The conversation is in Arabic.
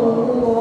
oh.